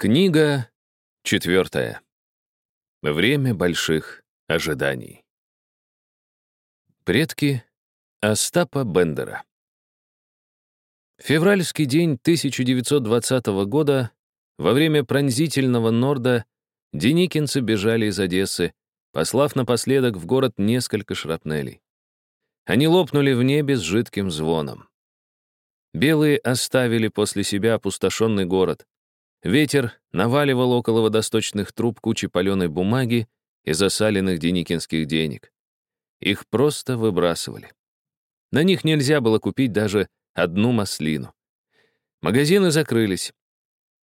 Книга четвертая. Время больших ожиданий. Предки Остапа Бендера. Февральский день 1920 года, во время пронзительного норда, деникинцы бежали из Одессы, послав напоследок в город несколько шрапнелей. Они лопнули в небе с жидким звоном. Белые оставили после себя опустошенный город. Ветер наваливал около водосточных труб кучи паленой бумаги и засаленных деникинских денег. Их просто выбрасывали. На них нельзя было купить даже одну маслину. Магазины закрылись.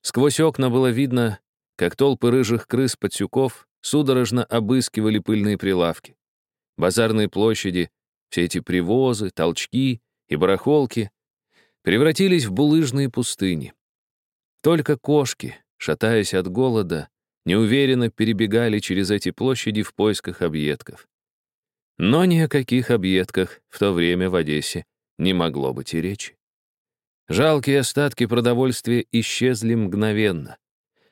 Сквозь окна было видно, как толпы рыжих крыс-подсюков судорожно обыскивали пыльные прилавки. Базарные площади, все эти привозы, толчки и барахолки превратились в булыжные пустыни. Только кошки, шатаясь от голода, неуверенно перебегали через эти площади в поисках объедков. Но ни о каких объедках в то время в Одессе не могло быть и речи. Жалкие остатки продовольствия исчезли мгновенно.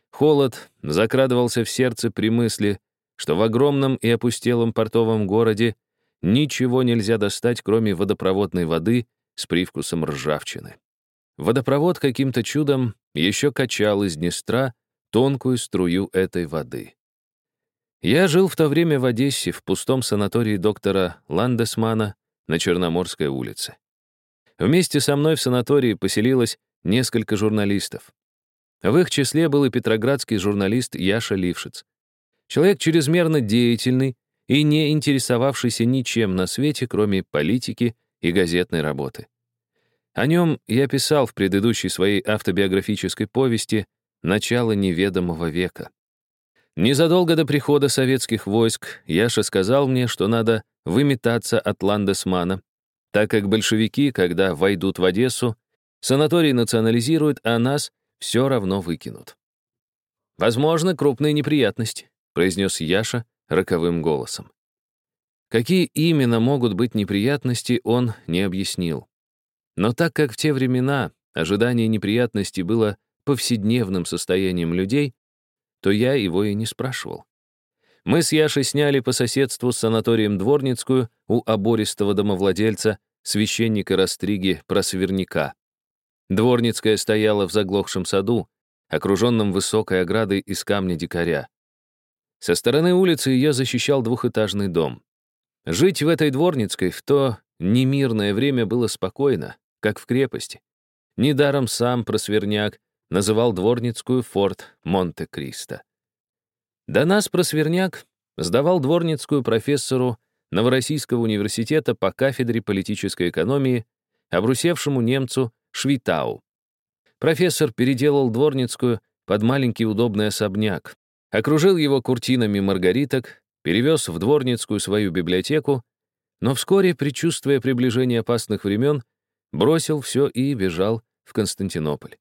Холод закрадывался в сердце при мысли, что в огромном и опустелом портовом городе ничего нельзя достать, кроме водопроводной воды с привкусом ржавчины. Водопровод каким-то чудом еще качал из Днестра тонкую струю этой воды. Я жил в то время в Одессе, в пустом санатории доктора Ландесмана на Черноморской улице. Вместе со мной в санатории поселилось несколько журналистов. В их числе был и петроградский журналист Яша Лившиц. Человек чрезмерно деятельный и не интересовавшийся ничем на свете, кроме политики и газетной работы. О нем я писал в предыдущей своей автобиографической повести «Начало неведомого века». Незадолго до прихода советских войск Яша сказал мне, что надо выметаться от Ландесмана, так как большевики, когда войдут в Одессу, санаторий национализируют, а нас все равно выкинут. «Возможно, крупные неприятности», — произнес Яша роковым голосом. Какие именно могут быть неприятности, он не объяснил. Но так как в те времена ожидание неприятностей было повседневным состоянием людей, то я его и не спрашивал. Мы с Яшей сняли по соседству с санаторием Дворницкую у обористого домовладельца, священника Растриги Просверняка. Дворницкая стояла в заглохшем саду, окруженном высокой оградой из камня дикаря. Со стороны улицы ее защищал двухэтажный дом. Жить в этой Дворницкой в то немирное время было спокойно, как в крепости. Недаром сам Просверняк называл дворницкую форт Монте-Кристо. До нас Просверняк сдавал дворницкую профессору Новороссийского университета по кафедре политической экономии, обрусевшему немцу Швитау. Профессор переделал дворницкую под маленький удобный особняк, окружил его куртинами маргариток, перевез в дворницкую свою библиотеку, но вскоре, предчувствуя приближение опасных времен, бросил все и бежал в Константинополь.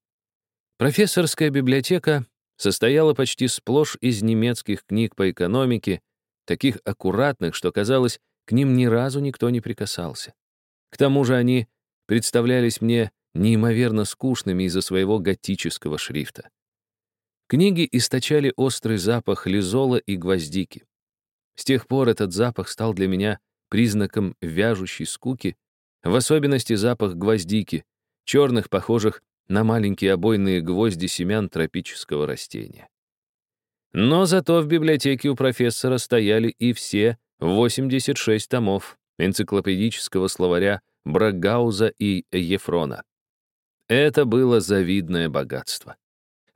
Профессорская библиотека состояла почти сплошь из немецких книг по экономике, таких аккуратных, что, казалось, к ним ни разу никто не прикасался. К тому же они представлялись мне неимоверно скучными из-за своего готического шрифта. Книги источали острый запах лизола и гвоздики. С тех пор этот запах стал для меня признаком вяжущей скуки в особенности запах гвоздики, черных, похожих на маленькие обойные гвозди семян тропического растения. Но зато в библиотеке у профессора стояли и все 86 томов энциклопедического словаря Брагауза и Ефрона. Это было завидное богатство.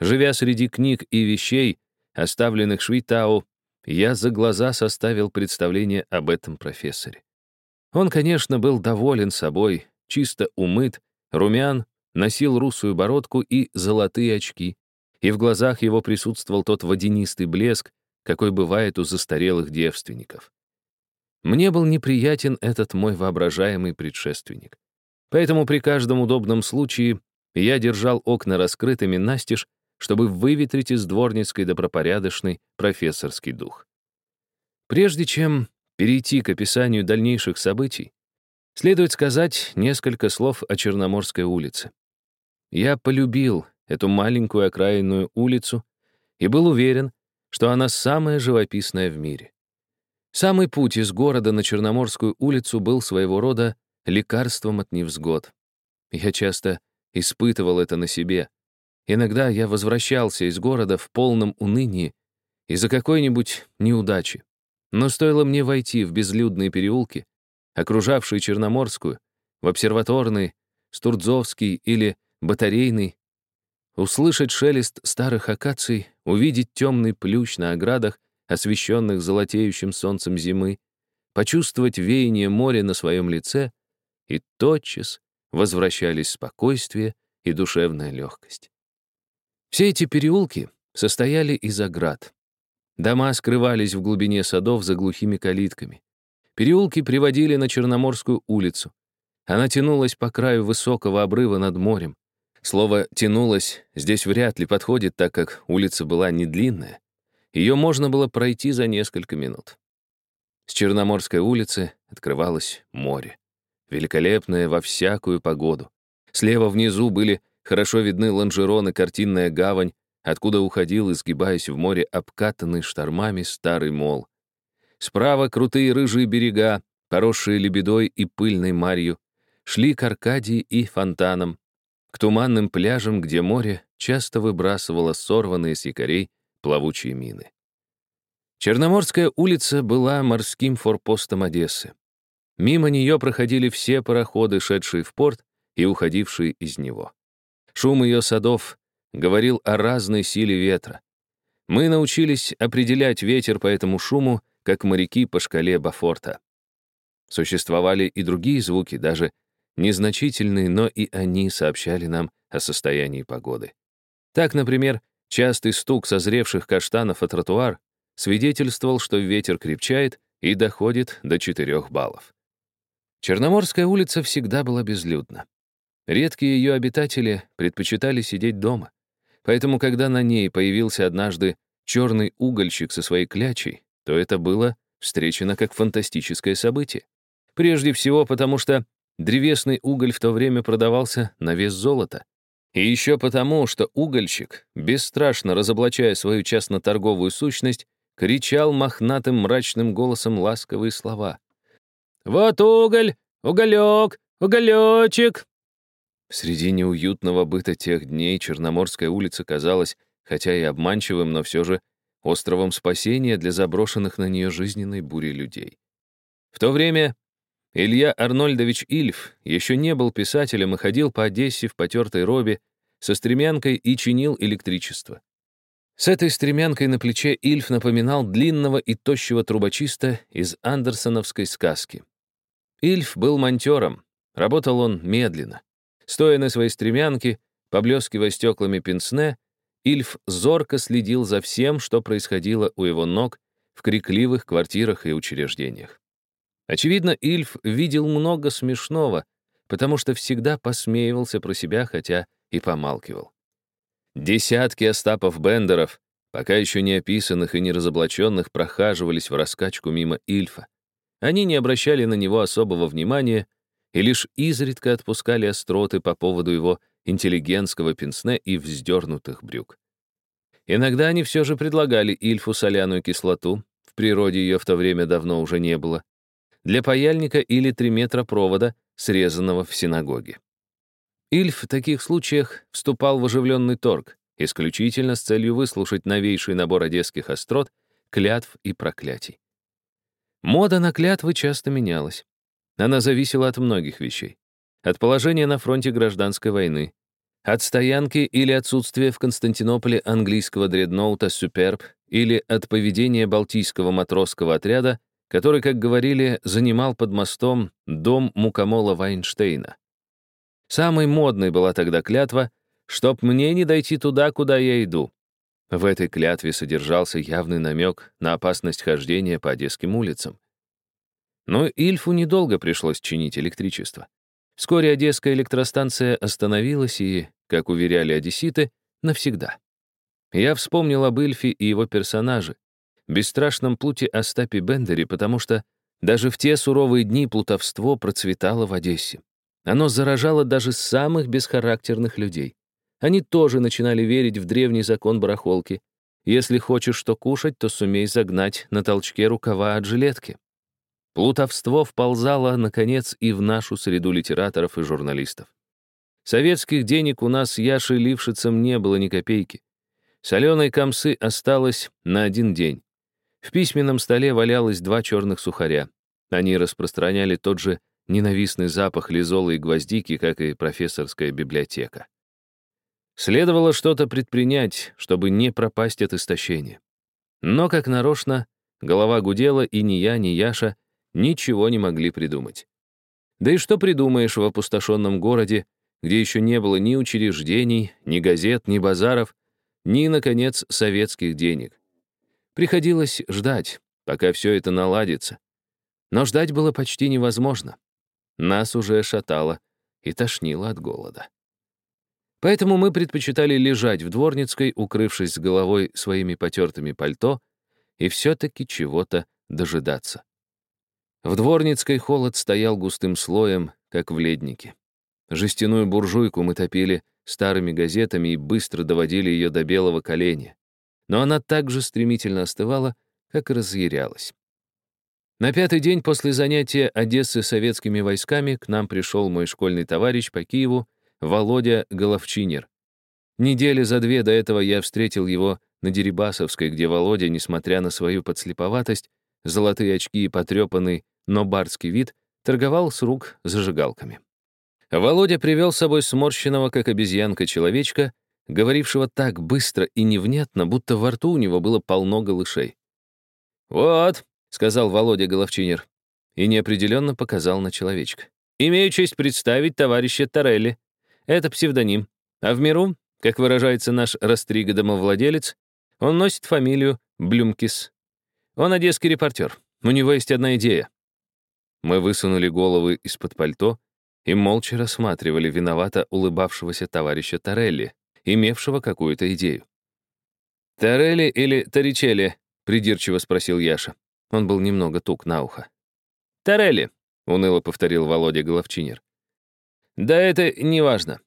Живя среди книг и вещей, оставленных Швитау, я за глаза составил представление об этом профессоре. Он, конечно, был доволен собой, чисто умыт, румян, носил русую бородку и золотые очки, и в глазах его присутствовал тот водянистый блеск, какой бывает у застарелых девственников. Мне был неприятен этот мой воображаемый предшественник. Поэтому при каждом удобном случае я держал окна раскрытыми настежь, чтобы выветрить из дворницкой добропорядочный профессорский дух. Прежде чем перейти к описанию дальнейших событий, следует сказать несколько слов о Черноморской улице. Я полюбил эту маленькую окраинную улицу, и был уверен, что она самая живописная в мире. Самый путь из города на Черноморскую улицу был своего рода лекарством от невзгод. Я часто испытывал это на себе. Иногда я возвращался из города в полном унынии из-за какой-нибудь неудачи. Но стоило мне войти в безлюдные переулки, окружавшие Черноморскую, в обсерваторный, Стурдзовский или Батарейный, услышать шелест старых акаций, увидеть темный плющ на оградах, освещенных золотеющим солнцем зимы, почувствовать веяние моря на своем лице, и тотчас возвращались спокойствие и душевная легкость. Все эти переулки состояли из оград. Дома скрывались в глубине садов за глухими калитками. Переулки приводили на Черноморскую улицу. Она тянулась по краю высокого обрыва над морем. Слово «тянулась» здесь вряд ли подходит, так как улица была не длинная. Ее можно было пройти за несколько минут. С Черноморской улицы открывалось море. Великолепное во всякую погоду. Слева внизу были хорошо видны лонжероны, картинная гавань, откуда уходил, изгибаясь в море, обкатанный штормами старый мол. Справа крутые рыжие берега, поросшие лебедой и пыльной марью, шли к Аркадии и фонтанам, к туманным пляжам, где море часто выбрасывало сорванные с якорей плавучие мины. Черноморская улица была морским форпостом Одессы. Мимо нее проходили все пароходы, шедшие в порт и уходившие из него. Шум ее садов говорил о разной силе ветра. Мы научились определять ветер по этому шуму, как моряки по шкале Бафорта. Существовали и другие звуки, даже незначительные, но и они сообщали нам о состоянии погоды. Так, например, частый стук созревших каштанов о тротуар свидетельствовал, что ветер крепчает и доходит до 4 баллов. Черноморская улица всегда была безлюдна. Редкие ее обитатели предпочитали сидеть дома. Поэтому, когда на ней появился однажды черный угольщик со своей клячей, то это было встречено как фантастическое событие. Прежде всего потому, что Древесный уголь в то время продавался на вес золота. И еще потому, что угольщик, бесстрашно разоблачая свою частно-торговую сущность, кричал мохнатым мрачным голосом ласковые слова. «Вот уголь! Уголек! Уголечек!» Среди неуютного быта тех дней Черноморская улица казалась, хотя и обманчивым, но все же островом спасения для заброшенных на нее жизненной бури людей. В то время Илья Арнольдович Ильф еще не был писателем и ходил по Одессе в потертой робе со стремянкой и чинил электричество. С этой стремянкой на плече Ильф напоминал длинного и тощего трубочиста из андерсоновской сказки. Ильф был монтером, работал он медленно. Стоя на своей стремянке, поблескивая стеклами пенсне, Ильф зорко следил за всем, что происходило у его ног в крикливых квартирах и учреждениях. Очевидно, Ильф видел много смешного, потому что всегда посмеивался про себя, хотя и помалкивал. Десятки Остапов-Бендеров, пока еще не описанных и не разоблаченных, прохаживались в раскачку мимо Ильфа. Они не обращали на него особого внимания и лишь изредка отпускали остроты по поводу его интеллигентского пенсне и вздернутых брюк. Иногда они все же предлагали Ильфу соляную кислоту, в природе ее в то время давно уже не было, для паяльника или 3 метра провода, срезанного в синагоге. Ильф в таких случаях вступал в оживленный торг, исключительно с целью выслушать новейший набор одесских острот, клятв и проклятий. Мода на клятвы часто менялась. Она зависела от многих вещей. От положения на фронте гражданской войны, от стоянки или отсутствия в Константинополе английского дредноута «Суперб» или от поведения Балтийского матросского отряда который, как говорили, занимал под мостом дом мукомола Вайнштейна. Самой модной была тогда клятва «Чтоб мне не дойти туда, куда я иду». В этой клятве содержался явный намек на опасность хождения по Одесским улицам. Но Ильфу недолго пришлось чинить электричество. Вскоре Одесская электростанция остановилась и, как уверяли одесситы, навсегда. Я вспомнил об Ильфе и его персонаже, бесстрашном плуте Остапе Бендере, потому что даже в те суровые дни плутовство процветало в Одессе. Оно заражало даже самых бесхарактерных людей. Они тоже начинали верить в древний закон барахолки, Если хочешь что кушать, то сумей загнать на толчке рукава от жилетки. Плутовство вползало, наконец, и в нашу среду литераторов и журналистов. Советских денег у нас с Яшей Лившицем не было ни копейки. Соленой комсы осталось на один день. В письменном столе валялось два черных сухаря. Они распространяли тот же ненавистный запах лизола и гвоздики, как и профессорская библиотека. Следовало что-то предпринять, чтобы не пропасть от истощения. Но, как нарочно, голова гудела, и ни я, ни Яша ничего не могли придумать. Да и что придумаешь в опустошенном городе, где еще не было ни учреждений, ни газет, ни базаров, ни, наконец, советских денег. Приходилось ждать, пока все это наладится. Но ждать было почти невозможно. Нас уже шатало и тошнило от голода. Поэтому мы предпочитали лежать в дворницкой, укрывшись головой своими потертыми пальто, и все-таки чего-то дожидаться. В дворницкой холод стоял густым слоем, как в леднике. Жестяную буржуйку мы топили старыми газетами и быстро доводили ее до белого коленя. Но она так же стремительно остывала, как и разъярялась. На пятый день после занятия Одессы советскими войсками к нам пришел мой школьный товарищ по Киеву Володя Головчинер. Недели за две до этого я встретил его на Дерибасовской, где Володя, несмотря на свою подслеповатость, золотые очки и потрепанный, но барский вид, торговал с рук зажигалками. Володя привел с собой сморщенного, как обезьянка, человечка, говорившего так быстро и невнятно, будто во рту у него было полно голышей. «Вот», — сказал Володя Головчинер, и неопределенно показал на человечка. «Имею честь представить товарища Торелли. Это псевдоним. А в миру, как выражается наш Растрига-домовладелец, он носит фамилию Блюмкис. Он одесский репортер. У него есть одна идея. Мы высунули головы из-под пальто и молча рассматривали виновато улыбавшегося товарища Торелли, имевшего какую-то идею. «Торелли или Торричелли?» — придирчиво спросил Яша. Он был немного тук на ухо. «Торелли», — уныло повторил Володя Головчинер. Да это не важно.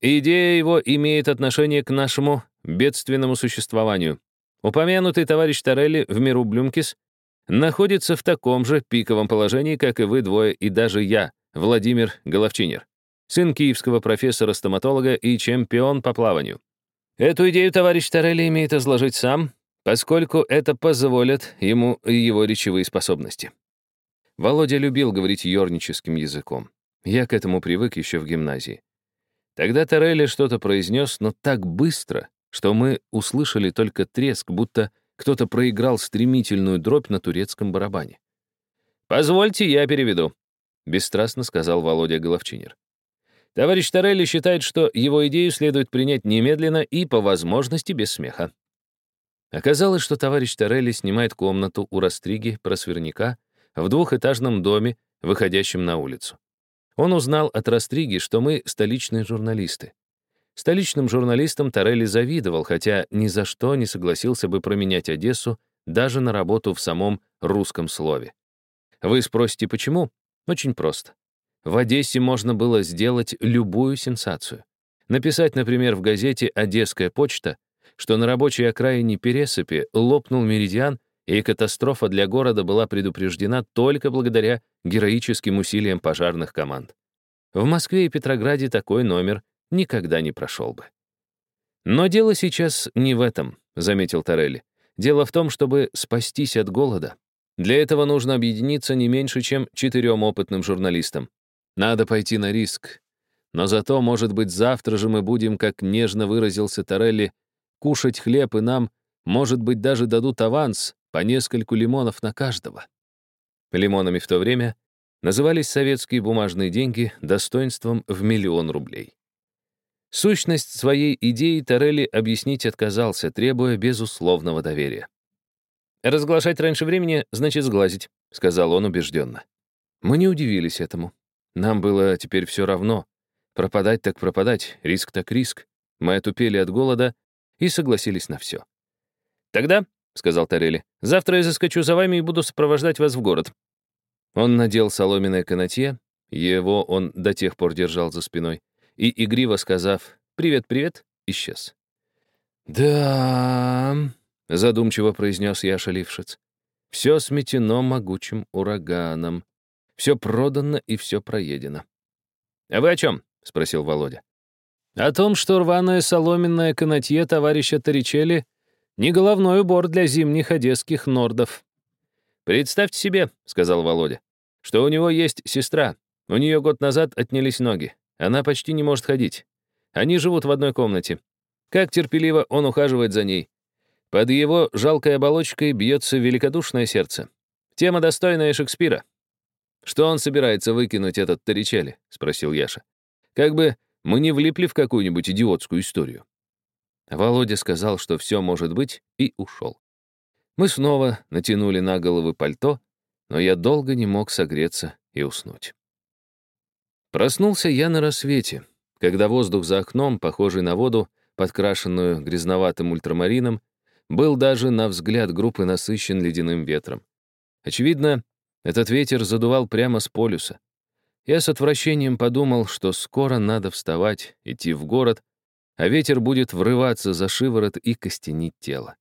Идея его имеет отношение к нашему бедственному существованию. Упомянутый товарищ Торелли в миру Блюмкис находится в таком же пиковом положении, как и вы двое, и даже я, Владимир Головчинер, сын киевского профессора-стоматолога и чемпион по плаванию. Эту идею товарищ Торелли имеет изложить сам, поскольку это позволит ему и его речевые способности. Володя любил говорить ёрническим языком. Я к этому привык еще в гимназии. Тогда Торелли что-то произнес, но так быстро, что мы услышали только треск, будто кто-то проиграл стремительную дробь на турецком барабане. «Позвольте, я переведу», — бесстрастно сказал Володя Головчинер. Товарищ Торелли считает, что его идею следует принять немедленно и, по возможности, без смеха. Оказалось, что товарищ Торелли снимает комнату у Растриги Просверняка в двухэтажном доме, выходящем на улицу. Он узнал от Растриги, что мы столичные журналисты. Столичным журналистам Торелли завидовал, хотя ни за что не согласился бы променять Одессу даже на работу в самом русском слове. Вы спросите, почему? Очень просто. В Одессе можно было сделать любую сенсацию. Написать, например, в газете «Одесская почта», что на рабочей окраине Пересыпи лопнул меридиан, и катастрофа для города была предупреждена только благодаря героическим усилиям пожарных команд. В Москве и Петрограде такой номер никогда не прошел бы. Но дело сейчас не в этом, заметил Торелли. Дело в том, чтобы спастись от голода. Для этого нужно объединиться не меньше, чем четырем опытным журналистам. Надо пойти на риск. Но зато, может быть, завтра же мы будем, как нежно выразился Торелли, кушать хлеб, и нам, может быть, даже дадут аванс по нескольку лимонов на каждого. Лимонами в то время назывались советские бумажные деньги достоинством в миллион рублей. Сущность своей идеи Торелли объяснить отказался, требуя безусловного доверия. «Разглашать раньше времени значит сглазить», — сказал он убежденно. Мы не удивились этому. Нам было теперь все равно. Пропадать так пропадать, риск так риск. Мы отупели от голода и согласились на все. «Тогда», — сказал Торелли, — «завтра я заскочу за вами и буду сопровождать вас в город. Он надел соломенное канатье, его он до тех пор держал за спиной, и, игриво сказав «Привет, привет», исчез. «Да», — задумчиво произнес Яша Лившиц. «Все сметено могучим ураганом. Все продано и все проедено». «А вы о чем?» — спросил Володя. «О том, что рваное соломенное канатье товарища Торричелли не головной убор для зимних одесских нордов». «Представьте себе», — сказал Володя, «что у него есть сестра. У нее год назад отнялись ноги. Она почти не может ходить. Они живут в одной комнате. Как терпеливо он ухаживает за ней. Под его жалкой оболочкой бьется великодушное сердце. Тема достойная Шекспира. «Что он собирается выкинуть, этот Торричелли?» — спросил Яша. «Как бы мы не влипли в какую-нибудь идиотскую историю». Володя сказал, что все может быть, и ушел. Мы снова натянули на головы пальто, но я долго не мог согреться и уснуть. Проснулся я на рассвете, когда воздух за окном, похожий на воду, подкрашенную грязноватым ультрамарином, был даже на взгляд группы насыщен ледяным ветром. Очевидно, этот ветер задувал прямо с полюса. Я с отвращением подумал, что скоро надо вставать, идти в город, а ветер будет врываться за шиворот и костенить тело.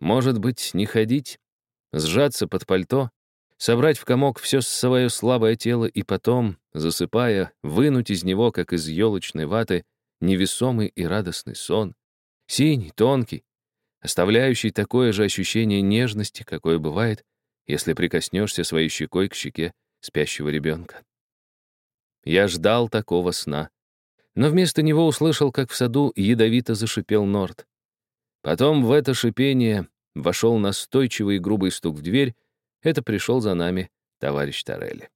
Может быть, не ходить, сжаться под пальто, собрать в комок все свое слабое тело и потом, засыпая, вынуть из него, как из елочной ваты, невесомый и радостный сон, синий, тонкий, оставляющий такое же ощущение нежности, какое бывает, если прикоснешься своей щекой к щеке спящего ребенка. Я ждал такого сна, но вместо него услышал, как в саду ядовито зашипел Норд. Потом в это шипение вошел настойчивый и грубый стук в дверь, это пришел за нами товарищ Торелли.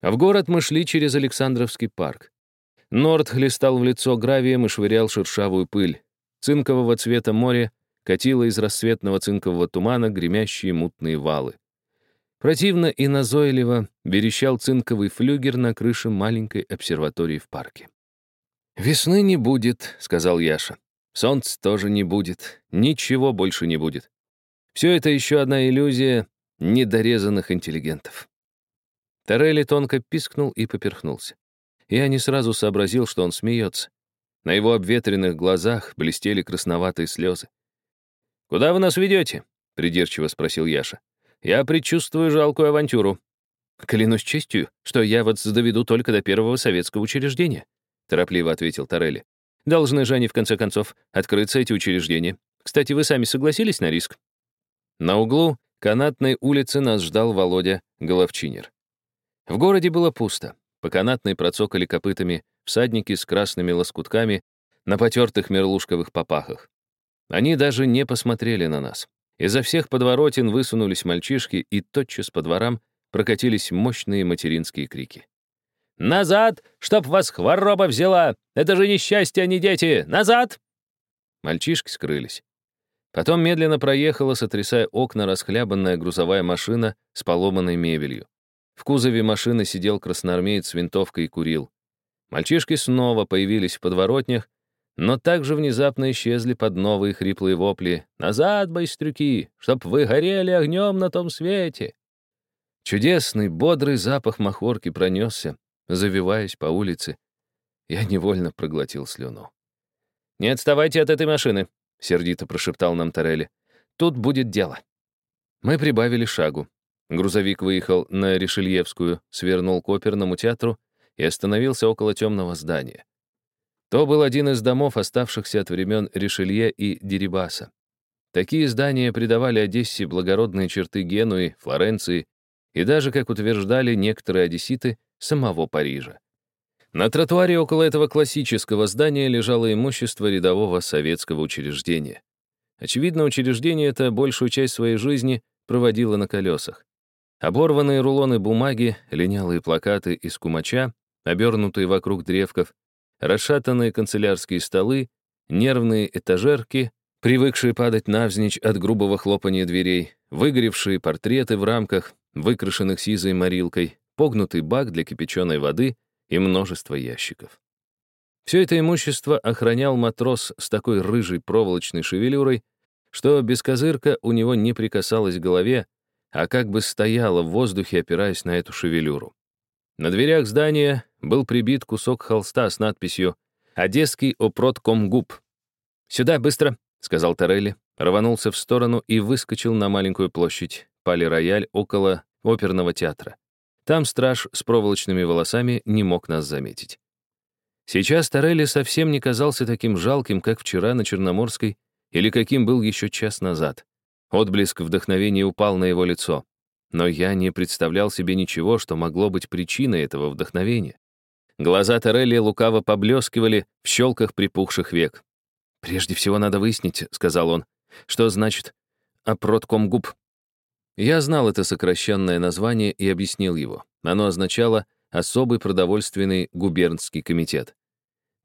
А в город мы шли через Александровский парк. Норд хлестал в лицо гравием и швырял шершавую пыль. Цинкового цвета море катило из рассветного цинкового тумана гремящие мутные валы. Противно и назойливо верещал цинковый флюгер на крыше маленькой обсерватории в парке. «Весны не будет», — сказал Яша. «Солнца тоже не будет. Ничего больше не будет. Все это еще одна иллюзия недорезанных интеллигентов». Торелли тонко пискнул и поперхнулся. Я не сразу сообразил, что он смеется. На его обветренных глазах блестели красноватые слезы. «Куда вы нас ведете?» — придирчиво спросил Яша. «Я предчувствую жалкую авантюру». «Клянусь честью, что я вас доведу только до первого советского учреждения», — торопливо ответил Торелли. «Должны же они, в конце концов, открыться, эти учреждения. Кстати, вы сами согласились на риск?» На углу канатной улицы нас ждал Володя Головчинер. В городе было пусто. По канатной процокали копытами всадники с красными лоскутками на потертых мерлушковых попахах. Они даже не посмотрели на нас. Изо всех подворотен высунулись мальчишки, и тотчас по дворам прокатились мощные материнские крики. «Назад, чтоб вас хвороба взяла! Это же несчастье, а не дети! Назад!» Мальчишки скрылись. Потом медленно проехала, сотрясая окна, расхлябанная грузовая машина с поломанной мебелью. В кузове машины сидел красноармеец с винтовкой и курил. Мальчишки снова появились в подворотнях, но также внезапно исчезли под новые хриплые вопли «Назад, байстрюки, чтоб вы горели огнем на том свете!» Чудесный, бодрый запах махорки пронесся, завиваясь по улице. Я невольно проглотил слюну. «Не отставайте от этой машины», — сердито прошептал нам Торелли. «Тут будет дело». Мы прибавили шагу. Грузовик выехал на Ришельевскую, свернул к оперному театру и остановился около темного здания. То был один из домов, оставшихся от времен Ришелье и Дерибаса. Такие здания придавали Одессе благородные черты Генуи, Флоренции и даже, как утверждали некоторые одесситы, самого Парижа. На тротуаре около этого классического здания лежало имущество рядового советского учреждения. Очевидно, учреждение это большую часть своей жизни проводило на колесах. Оборванные рулоны бумаги, линялые плакаты из кумача, обернутые вокруг древков, расшатанные канцелярские столы, нервные этажерки, привыкшие падать навзничь от грубого хлопания дверей, выгоревшие портреты в рамках, выкрашенных сизой морилкой, погнутый бак для кипяченой воды и множество ящиков. Все это имущество охранял матрос с такой рыжей проволочной шевелюрой, что без козырка у него не прикасалось к голове, а как бы стояла в воздухе, опираясь на эту шевелюру. На дверях здания был прибит кусок холста с надписью «Одесский опроткомгуб». «Сюда, быстро!» — сказал Торелли, рванулся в сторону и выскочил на маленькую площадь, пали-рояль около оперного театра. Там страж с проволочными волосами не мог нас заметить. Сейчас Торелли совсем не казался таким жалким, как вчера на Черноморской или каким был еще час назад. Отблеск вдохновения упал на его лицо. Но я не представлял себе ничего, что могло быть причиной этого вдохновения. Глаза Торелли лукаво поблескивали в щелках припухших век. «Прежде всего надо выяснить», — сказал он, — «что значит опроткомгуб». Я знал это сокращенное название и объяснил его. Оно означало «особый продовольственный губернский комитет».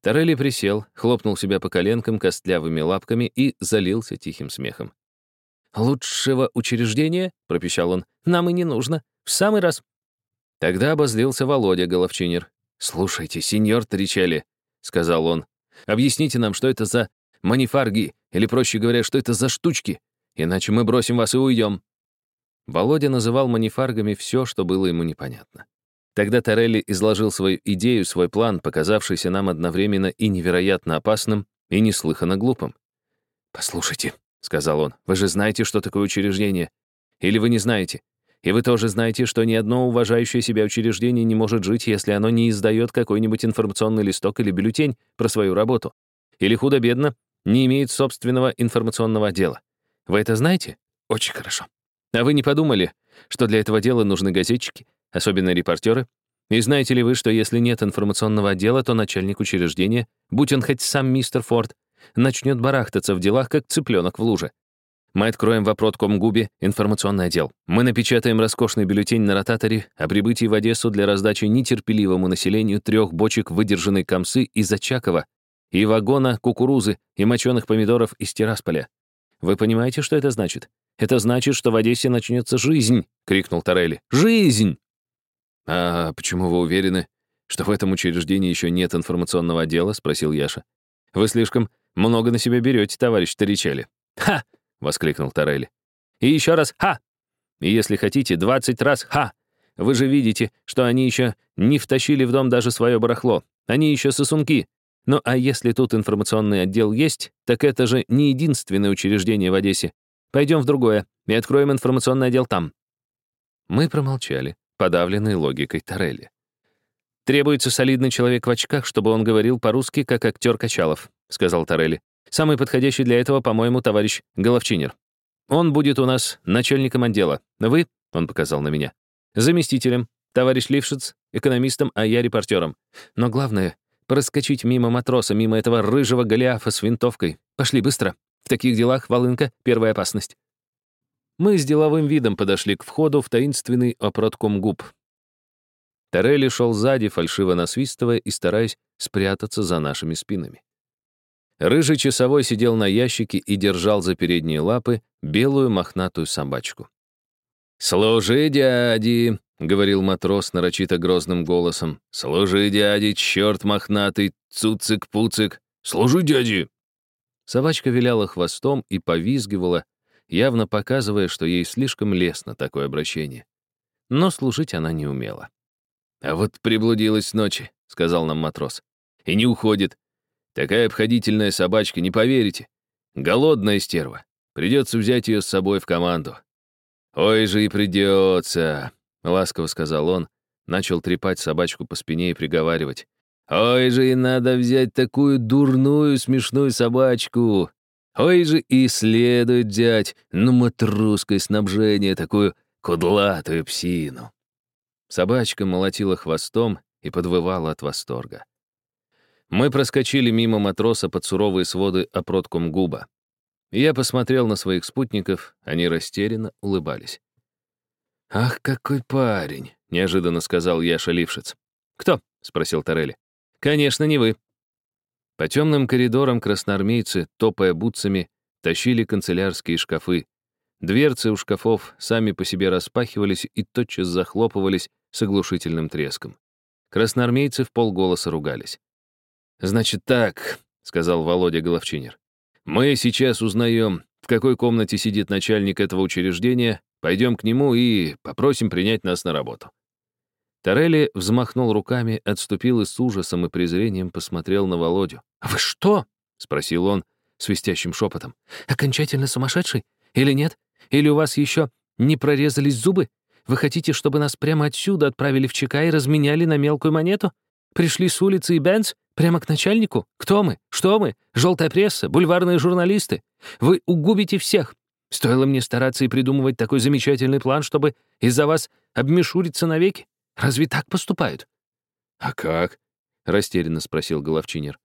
Торелли присел, хлопнул себя по коленкам костлявыми лапками и залился тихим смехом. «Лучшего учреждения?» — пропищал он. «Нам и не нужно. В самый раз». Тогда обозлился Володя Головчинер. «Слушайте, сеньор Тричелли», — сказал он, — «объясните нам, что это за манифарги, или, проще говоря, что это за штучки, иначе мы бросим вас и уйдем». Володя называл манифаргами все, что было ему непонятно. Тогда Торелли изложил свою идею, свой план, показавшийся нам одновременно и невероятно опасным, и неслыханно глупым. «Послушайте», — сказал он, — «вы же знаете, что такое учреждение. Или вы не знаете? И вы тоже знаете, что ни одно уважающее себя учреждение не может жить, если оно не издает какой-нибудь информационный листок или бюллетень про свою работу. Или худо-бедно не имеет собственного информационного отдела. Вы это знаете? Очень хорошо. А вы не подумали, что для этого дела нужны газетчики, особенно репортеры? И знаете ли вы, что если нет информационного отдела, то начальник учреждения, будь он хоть сам мистер Форд, начнет барахтаться в делах, как цыпленок в луже? Мы откроем в Опроткомгубе информационный отдел. Мы напечатаем роскошный бюллетень на ротаторе о прибытии в Одессу для раздачи нетерпеливому населению трех бочек выдержанной комсы из Очакова и вагона кукурузы и моченых помидоров из Тирасполя. Вы понимаете, что это значит? Это значит, что в Одессе начнется жизнь!» — крикнул Торелли. «Жизнь!» «А почему вы уверены, что в этом учреждении еще нет информационного отдела?» — спросил Яша. «Вы слишком много на себя берете, товарищ Торичелли». «Ха!» — воскликнул Торелли. «И еще раз «ха!» И если хотите, двадцать раз «ха!» Вы же видите, что они еще не втащили в дом даже свое барахло. Они еще сосунки. Ну а если тут информационный отдел есть, так это же не единственное учреждение в Одессе. Пойдем в другое и откроем информационный отдел там». Мы промолчали, подавленные логикой Торелли. «Требуется солидный человек в очках, чтобы он говорил по-русски, как актер Качалов», — сказал Торелли. «Самый подходящий для этого, по-моему, товарищ Головчинер. Он будет у нас начальником отдела. Вы, — он показал на меня, — заместителем, товарищ Лившиц, экономистом, а я репортером. Но главное — проскочить мимо матроса, мимо этого рыжего Голиафа с винтовкой. Пошли быстро. В таких делах волынка — первая опасность. Мы с деловым видом подошли к входу в таинственный опротком губ. Торелли шел сзади, фальшиво насвистывая и стараясь спрятаться за нашими спинами. Рыжий часовой сидел на ящике и держал за передние лапы белую мохнатую собачку. «Служи, дяди!» — говорил матрос нарочито грозным голосом. «Служи, дяди, черт мохнатый, цуцик-пуцик! Служи, дяди!» Собачка виляла хвостом и повизгивала, явно показывая, что ей слишком лестно такое обращение. Но служить она не умела. «А вот приблудилась ночи», — сказал нам матрос. «И не уходит. Такая обходительная собачка, не поверите. Голодная стерва. Придется взять ее с собой в команду». «Ой же и придется», — ласково сказал он, начал трепать собачку по спине и приговаривать. Ой же и надо взять такую дурную смешную собачку. Ой же и следует взять, ну, матросское снабжение, такую кудлатую псину. Собачка молотила хвостом и подвывала от восторга. Мы проскочили мимо матроса под суровые своды опротком губа. Я посмотрел на своих спутников, они растерянно улыбались. «Ах, какой парень!» — неожиданно сказал Яша Лившиц. «Кто?» — спросил Торелли. Конечно, не вы. По темным коридорам красноармейцы, топая бутсами, тащили канцелярские шкафы. Дверцы у шкафов сами по себе распахивались и тотчас захлопывались с оглушительным треском. Красноармейцы в полголоса ругались. «Значит так», — сказал Володя Головчинер. «Мы сейчас узнаем, в какой комнате сидит начальник этого учреждения, пойдем к нему и попросим принять нас на работу. Торелли взмахнул руками, отступил и с ужасом и презрением посмотрел на Володю. «А вы что?» — спросил он, свистящим шепотом. «Окончательно сумасшедший? Или нет? Или у вас еще не прорезались зубы? Вы хотите, чтобы нас прямо отсюда отправили в ЧК и разменяли на мелкую монету? Пришли с улицы и Бенц? Прямо к начальнику? Кто мы? Что мы? Желтая пресса? Бульварные журналисты? Вы угубите всех. Стоило мне стараться и придумывать такой замечательный план, чтобы из-за вас обмешуриться навеки? Разве так поступают?» «А как?» — растерянно спросил Головчинер.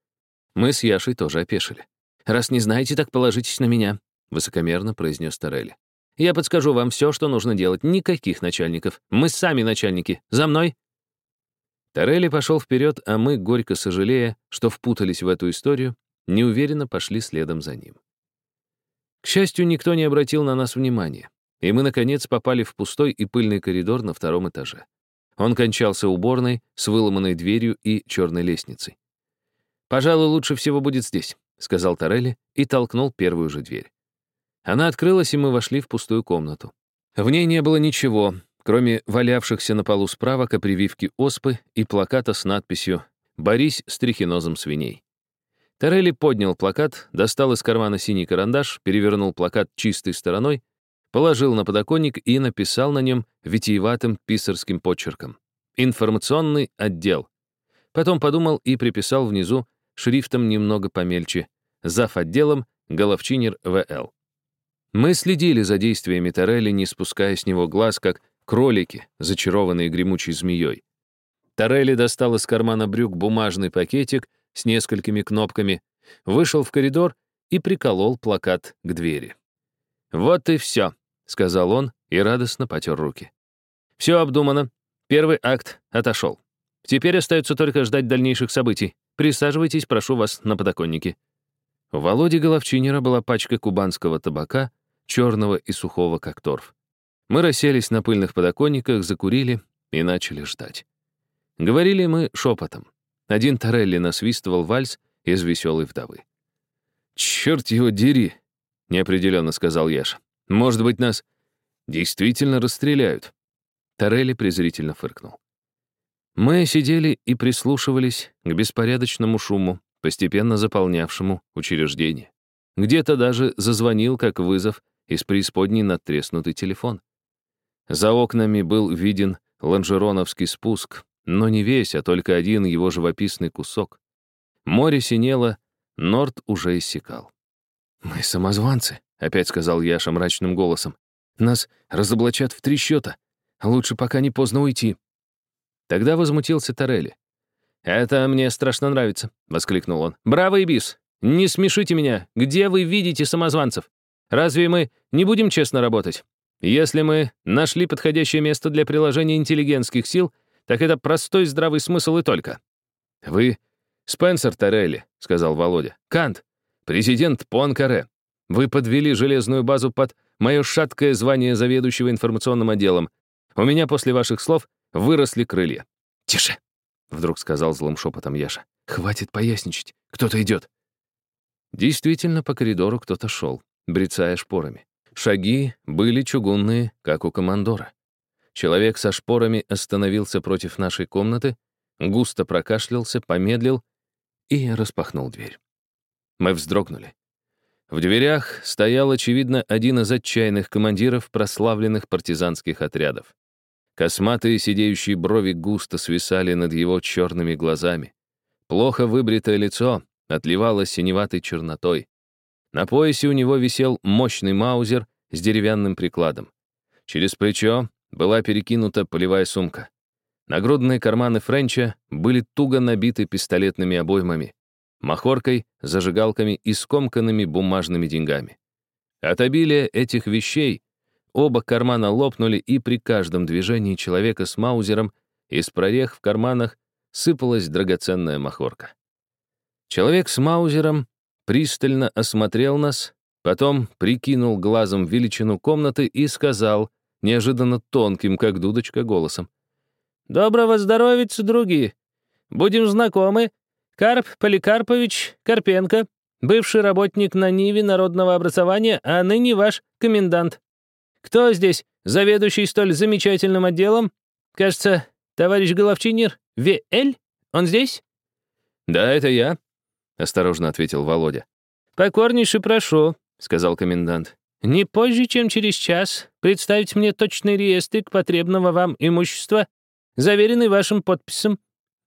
Мы с Яшей тоже опешили. «Раз не знаете, так положитесь на меня», — высокомерно произнес Торелли. «Я подскажу вам все, что нужно делать. Никаких начальников. Мы сами начальники. За мной!» Торелли пошел вперед, а мы, горько сожалея, что впутались в эту историю, неуверенно пошли следом за ним. К счастью, никто не обратил на нас внимания, и мы, наконец, попали в пустой и пыльный коридор на втором этаже. Он кончался уборной с выломанной дверью и черной лестницей. «Пожалуй, лучше всего будет здесь», — сказал Торелли и толкнул первую же дверь. Она открылась, и мы вошли в пустую комнату. В ней не было ничего, кроме валявшихся на полу справок о прививке оспы и плаката с надписью «Борись с трихинозом свиней». Торелли поднял плакат, достал из кармана синий карандаш, перевернул плакат чистой стороной положил на подоконник и написал на нем витиеватым писарским почерком. «Информационный отдел». Потом подумал и приписал внизу шрифтом немного помельче «Зав. отделом Головчинер В.Л.». Мы следили за действиями Торелли, не спуская с него глаз, как кролики, зачарованные гремучей змеей. Торелли достал из кармана брюк бумажный пакетик с несколькими кнопками, вышел в коридор и приколол плакат к двери. Вот и все сказал он и радостно потер руки. Все обдумано. Первый акт отошел. Теперь остается только ждать дальнейших событий. Присаживайтесь, прошу вас, на подоконнике. У Володи Головчинера была пачка кубанского табака, черного и сухого, как торф. Мы расселись на пыльных подоконниках, закурили и начали ждать. Говорили мы шепотом. Один Торелли насвистывал вальс из «Веселой вдовы». «Черт его дери!» — неопределенно сказал Яша. Может быть, нас действительно расстреляют?» Торелли презрительно фыркнул. Мы сидели и прислушивались к беспорядочному шуму, постепенно заполнявшему учреждение. Где-то даже зазвонил, как вызов, из преисподней надтреснутый телефон. За окнами был виден лонжероновский спуск, но не весь, а только один его живописный кусок. Море синело, Норд уже иссякал. «Мы самозванцы», опять сказал Яша мрачным голосом. Нас разоблачат в три счета. Лучше пока не поздно уйти. Тогда возмутился Торелли. «Это мне страшно нравится», — воскликнул он. «Браво, Ибис! Не смешите меня! Где вы видите самозванцев? Разве мы не будем честно работать? Если мы нашли подходящее место для приложения интеллигентских сил, так это простой здравый смысл и только». «Вы Спенсер Торелли», — сказал Володя. «Кант, президент Пуанкаре. Вы подвели железную базу под мое шаткое звание заведующего информационным отделом. У меня после ваших слов выросли крылья». «Тише!» — вдруг сказал злым шепотом Яша. «Хватит поясничать. Кто-то идет». Действительно, по коридору кто-то шел, брецая шпорами. Шаги были чугунные, как у командора. Человек со шпорами остановился против нашей комнаты, густо прокашлялся, помедлил и распахнул дверь. Мы вздрогнули. В дверях стоял, очевидно, один из отчаянных командиров прославленных партизанских отрядов. Косматые сидеющие брови густо свисали над его черными глазами. Плохо выбритое лицо отливало синеватой чернотой. На поясе у него висел мощный маузер с деревянным прикладом. Через плечо была перекинута полевая сумка. Нагрудные карманы Френча были туго набиты пистолетными обоймами махоркой, зажигалками и скомканными бумажными деньгами. От обилия этих вещей оба кармана лопнули, и при каждом движении человека с маузером из прорех в карманах сыпалась драгоценная махорка. Человек с маузером пристально осмотрел нас, потом прикинул глазом величину комнаты и сказал, неожиданно тонким, как дудочка, голосом. «Доброго здоровья, други! Будем знакомы, Карп Поликарпович Карпенко, бывший работник на Ниве народного образования, а ныне ваш комендант. Кто здесь заведующий столь замечательным отделом? Кажется, товарищ Головчинер, В.Л. Он здесь?» «Да, это я», — осторожно ответил Володя. «Покорнейше прошу», — сказал комендант. «Не позже, чем через час, представить мне точный реестрик потребного вам имущества, заверенный вашим подписом.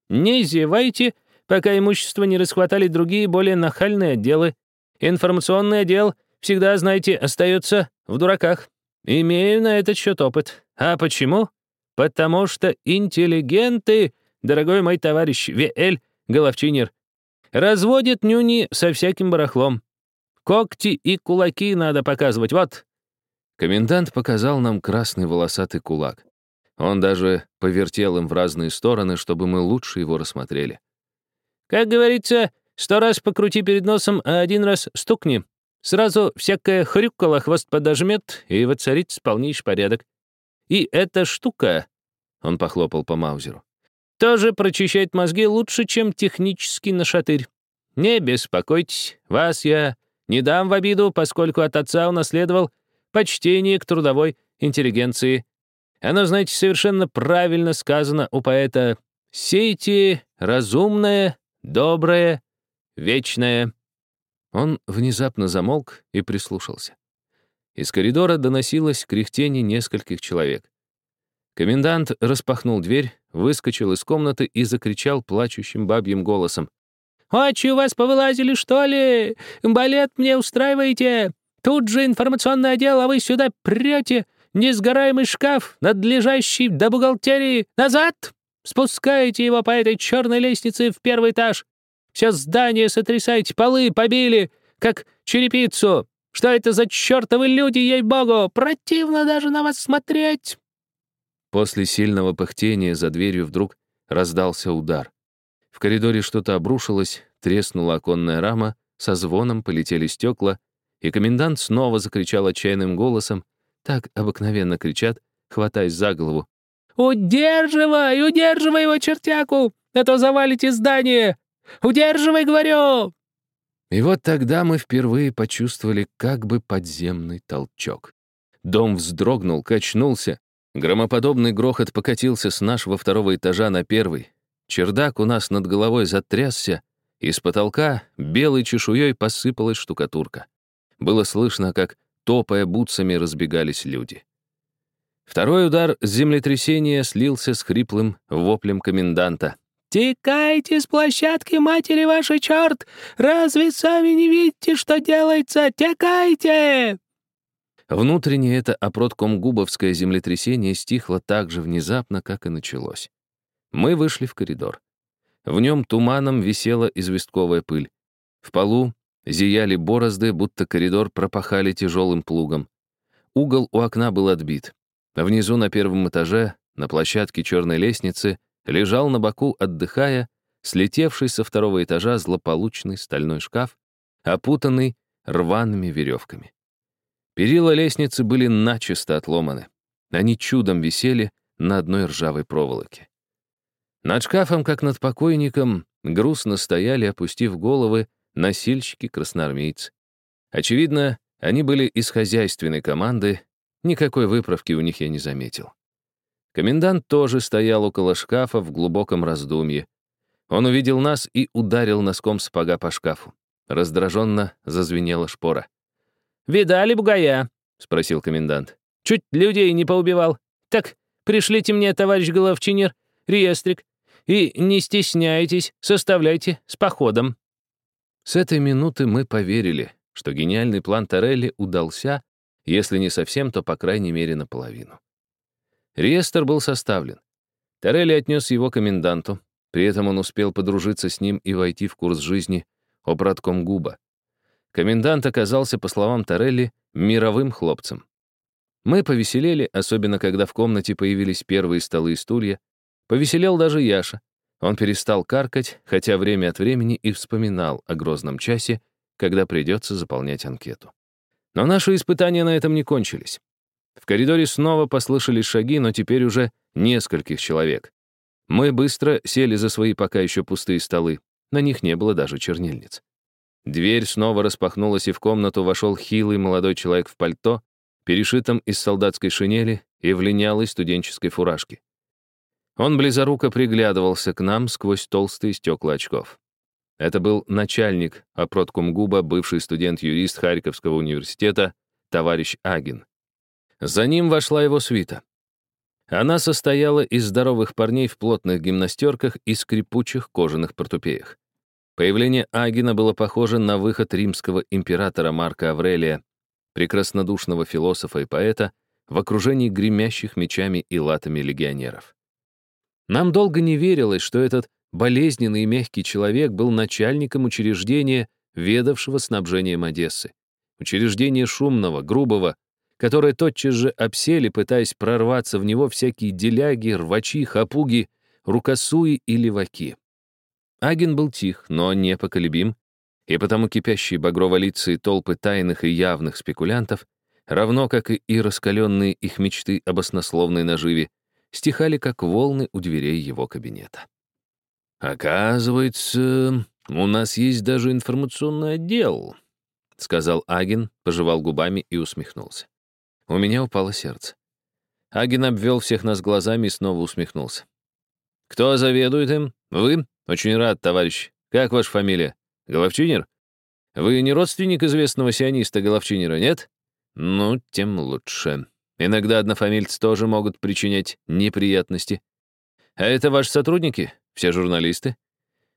Не зевайте, пока имущество не расхватали другие более нахальные отделы. Информационный отдел, всегда, знаете, остается в дураках. Имею на этот счет опыт. А почему? Потому что интеллигенты, дорогой мой товарищ В.Л. Головчинер, разводят нюни со всяким барахлом. Когти и кулаки надо показывать, вот». Комендант показал нам красный волосатый кулак. Он даже повертел им в разные стороны, чтобы мы лучше его рассмотрели. «Как говорится, сто раз покрути перед носом, а один раз стукни. Сразу всякая хрюкала хвост подожмет, и воцарится полнейший порядок. И эта штука, — он похлопал по Маузеру, — тоже прочищает мозги лучше, чем технический нашатырь. Не беспокойтесь, вас я не дам в обиду, поскольку от отца унаследовал почтение к трудовой интеллигенции. Оно, знаете, совершенно правильно сказано у поэта «Сейте разумное, доброе, вечное». Он внезапно замолк и прислушался. Из коридора доносилось кряхтение нескольких человек. Комендант распахнул дверь, выскочил из комнаты и закричал плачущим бабьим голосом. «Очи у вас повылазили, что ли? Балет мне устраиваете? Тут же информационное отдел, а вы сюда прете. Несгораемый шкаф, надлежащий до бухгалтерии. Назад! Спускаете его по этой черной лестнице в первый этаж. Все здание сотрясаете, полы побили, как черепицу. Что это за чертовы люди, ей-богу? Противно даже на вас смотреть!» После сильного пыхтения за дверью вдруг раздался удар. В коридоре что-то обрушилось, треснула оконная рама, со звоном полетели стекла, и комендант снова закричал отчаянным голосом, так обыкновенно кричат, хватаясь за голову. «Удерживай, удерживай его, чертяку, а то завалите здание! Удерживай, говорю!» И вот тогда мы впервые почувствовали как бы подземный толчок. Дом вздрогнул, качнулся. Громоподобный грохот покатился с нашего второго этажа на первый. Чердак у нас над головой затрясся, из потолка белой чешуей посыпалась штукатурка. Было слышно, как, топая бутсами, разбегались люди. Второй удар землетрясения слился с хриплым воплем коменданта. «Текайте с площадки, матери вашей черт! Разве сами не видите, что делается? Текайте!» Внутреннее это опроткомгубовское землетрясение стихло так же внезапно, как и началось. Мы вышли в коридор. В нем туманом висела известковая пыль. В полу зияли борозды, будто коридор пропахали тяжелым плугом. Угол у окна был отбит. Внизу на первом этаже, на площадке черной лестницы, лежал на боку, отдыхая, слетевший со второго этажа злополучный стальной шкаф, опутанный рваными веревками. Перила лестницы были начисто отломаны. Они чудом висели на одной ржавой проволоке. Над шкафом, как над покойником, грустно стояли, опустив головы, носильщики-красноармейцы. Очевидно, они были из хозяйственной команды, никакой выправки у них я не заметил. Комендант тоже стоял около шкафа в глубоком раздумье. Он увидел нас и ударил носком сапога по шкафу. Раздраженно зазвенела шпора. «Видали бугая?» — спросил комендант. «Чуть людей не поубивал. Так, пришлите мне, товарищ Головчинер, реестрик. И не стесняйтесь, составляйте с походом». С этой минуты мы поверили, что гениальный план Торелли удался, если не совсем, то, по крайней мере, наполовину. Реестр был составлен. Торелли отнес его коменданту, при этом он успел подружиться с ним и войти в курс жизни о Губа. Комендант оказался, по словам Торелли, мировым хлопцем. Мы повеселели, особенно когда в комнате появились первые столы и стулья. Повеселел даже Яша. Он перестал каркать, хотя время от времени и вспоминал о грозном часе, когда придется заполнять анкету. Но наши испытания на этом не кончились. В коридоре снова послышались шаги, но теперь уже нескольких человек. Мы быстро сели за свои пока еще пустые столы. На них не было даже чернильниц. Дверь снова распахнулась, и в комнату вошел хилый молодой человек в пальто, перешитом из солдатской шинели и в линялой студенческой фуражке. Он близоруко приглядывался к нам сквозь толстые стекла очков. Это был начальник опроткомгуба, бывший студент-юрист Харьковского университета, товарищ Агин. За ним вошла его свита. Она состояла из здоровых парней в плотных гимнастерках и скрипучих кожаных портупеях. Появление Агина было похоже на выход римского императора Марка Аврелия, прекраснодушного философа и поэта, в окружении гремящих мечами и латами легионеров. Нам долго не верилось, что этот болезненный и мягкий человек был начальником учреждения, ведавшего снабжением Одессы. Учреждения шумного, грубого, которое тотчас же обсели, пытаясь прорваться в него всякие деляги, рвачи, хапуги, рукосуи и леваки. Аген был тих, но непоколебим, и потому кипящие багрово-лицые толпы тайных и явных спекулянтов, равно как и раскаленные их мечты об оснословной наживе, стихали как волны у дверей его кабинета. «Оказывается, у нас есть даже информационный отдел», — сказал Аген, пожевал губами и усмехнулся. У меня упало сердце. Аген обвел всех нас глазами и снова усмехнулся. «Кто заведует им? Вы? Очень рад, товарищ. Как ваша фамилия? Головчинер? Вы не родственник известного сиониста Головчинера, нет? Ну, тем лучше. Иногда однофамильцы тоже могут причинять неприятности. А это ваши сотрудники? Все журналисты?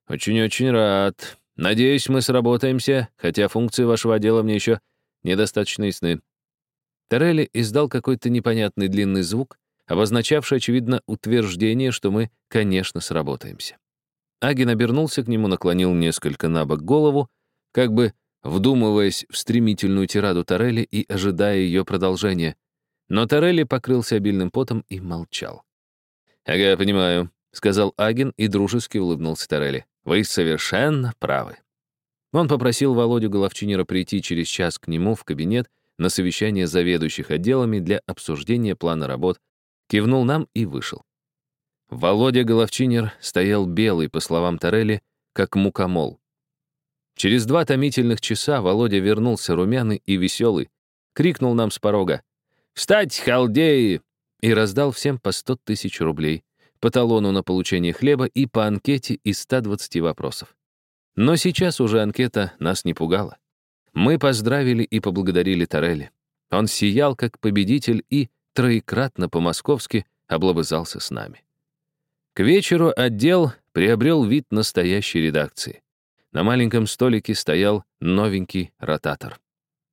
Очень-очень рад. Надеюсь, мы сработаемся, хотя функции вашего отдела мне еще недостаточно ясны. Торелли издал какой-то непонятный длинный звук, обозначавший, очевидно, утверждение, что мы, конечно, сработаемся. Агин обернулся к нему, наклонил несколько на бок голову, как бы вдумываясь в стремительную тираду Торелли и ожидая ее продолжения. Но Торелли покрылся обильным потом и молчал. «Ага, понимаю», — сказал Агин и дружески улыбнулся Торелли. «Вы совершенно правы». Он попросил Володю Головчинера прийти через час к нему в кабинет на совещание заведующих отделами для обсуждения плана работ, кивнул нам и вышел. Володя Головчинер стоял белый, по словам Торелли, как мукомол. Через два томительных часа Володя вернулся румяный и веселый, крикнул нам с порога «Встать, халдеи!» и раздал всем по 100 тысяч рублей, по талону на получение хлеба и по анкете из 120 вопросов. Но сейчас уже анкета нас не пугала. Мы поздравили и поблагодарили Торелли. Он сиял как победитель и троекратно по-московски облобызался с нами. К вечеру отдел приобрел вид настоящей редакции. На маленьком столике стоял новенький ротатор.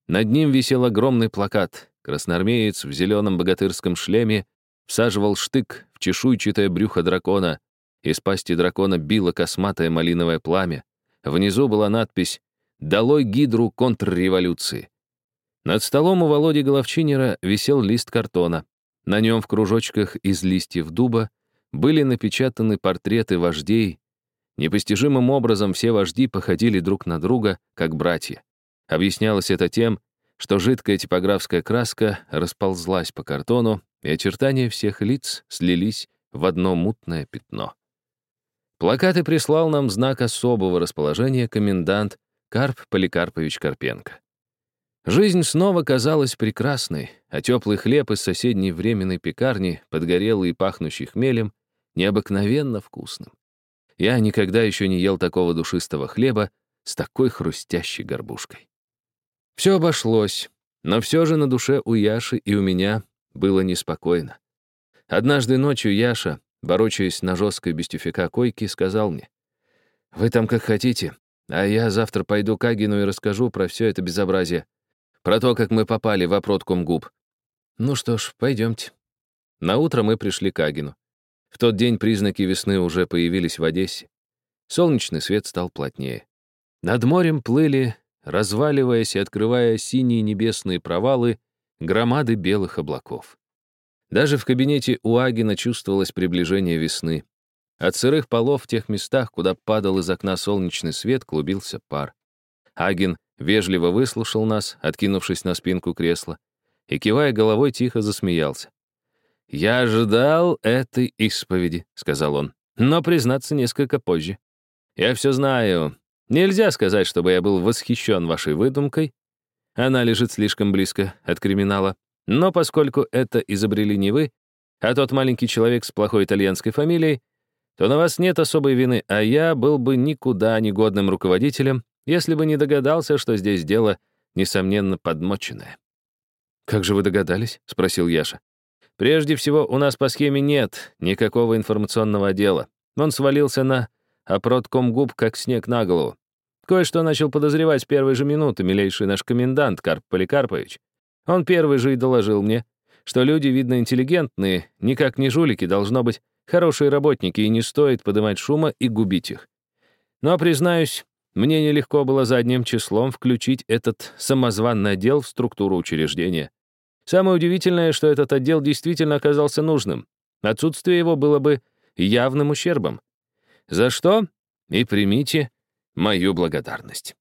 Над ним висел огромный плакат. Красноармеец в зеленом богатырском шлеме всаживал штык в чешуйчатое брюхо дракона. Из пасти дракона било косматое малиновое пламя. Внизу была надпись «Долой гидру контрреволюции». Над столом у Володи Головчинера висел лист картона. На нем в кружочках из листьев дуба были напечатаны портреты вождей. Непостижимым образом все вожди походили друг на друга, как братья. Объяснялось это тем, что жидкая типографская краска расползлась по картону, и очертания всех лиц слились в одно мутное пятно. Плакаты прислал нам знак особого расположения комендант Карп Поликарпович Карпенко. Жизнь снова казалась прекрасной, а теплый хлеб из соседней временной пекарни, подгорелый и пахнущий хмелем, необыкновенно вкусным. Я никогда еще не ел такого душистого хлеба с такой хрустящей горбушкой. Все обошлось, но все же на душе у Яши и у меня было неспокойно. Однажды ночью Яша, борочаясь на жесткой без тюфяка койке, сказал мне, «Вы там как хотите, а я завтра пойду к Агину и расскажу про все это безобразие, про то, как мы попали в опротком губ». Ну что ж, пойдемте. На утро мы пришли к Агину. В тот день признаки весны уже появились в Одессе. Солнечный свет стал плотнее. Над морем плыли, разваливаясь и открывая синие небесные провалы, громады белых облаков. Даже в кабинете у Агина чувствовалось приближение весны. От сырых полов в тех местах, куда падал из окна солнечный свет, клубился пар. Агин вежливо выслушал нас, откинувшись на спинку кресла, и, кивая головой, тихо засмеялся. «Я ожидал этой исповеди», — сказал он, «но, признаться, несколько позже. Я все знаю. Нельзя сказать, чтобы я был восхищен вашей выдумкой. Она лежит слишком близко от криминала. Но поскольку это изобрели не вы, а тот маленький человек с плохой итальянской фамилией, то на вас нет особой вины, а я был бы никуда негодным руководителем, если бы не догадался, что здесь дело, несомненно, подмоченное. «Как же вы догадались?» — спросил Яша. «Прежде всего, у нас по схеме нет никакого информационного отдела. Он свалился на опроткомгуб, как снег на голову. Кое-что начал подозревать с первой же минуты милейший наш комендант Карп Поликарпович. Он первый же и доложил мне, что люди, видно, интеллигентные, никак не жулики, должно быть, хорошие работники, и не стоит поднимать шума и губить их. Но, признаюсь, мне нелегко было задним числом включить этот самозванный отдел в структуру учреждения. Самое удивительное, что этот отдел действительно оказался нужным. Отсутствие его было бы явным ущербом. За что? И примите мою благодарность.